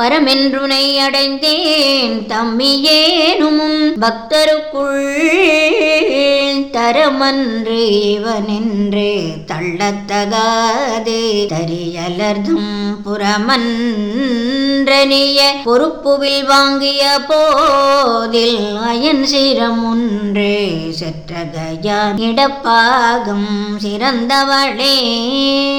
பரமென்றுனை அடைந்தேன் தம்மியேனும் பக்தருக்குள் தரமன்று இவனென்று தள்ளத்தகாது. தரியலர்தும் புறமன்றனிய பொறுப்புவில் வாங்கிய போதில் அயன் சிரமுன்று செற்றகையான் இடப்பாகம் சிறந்தவளே.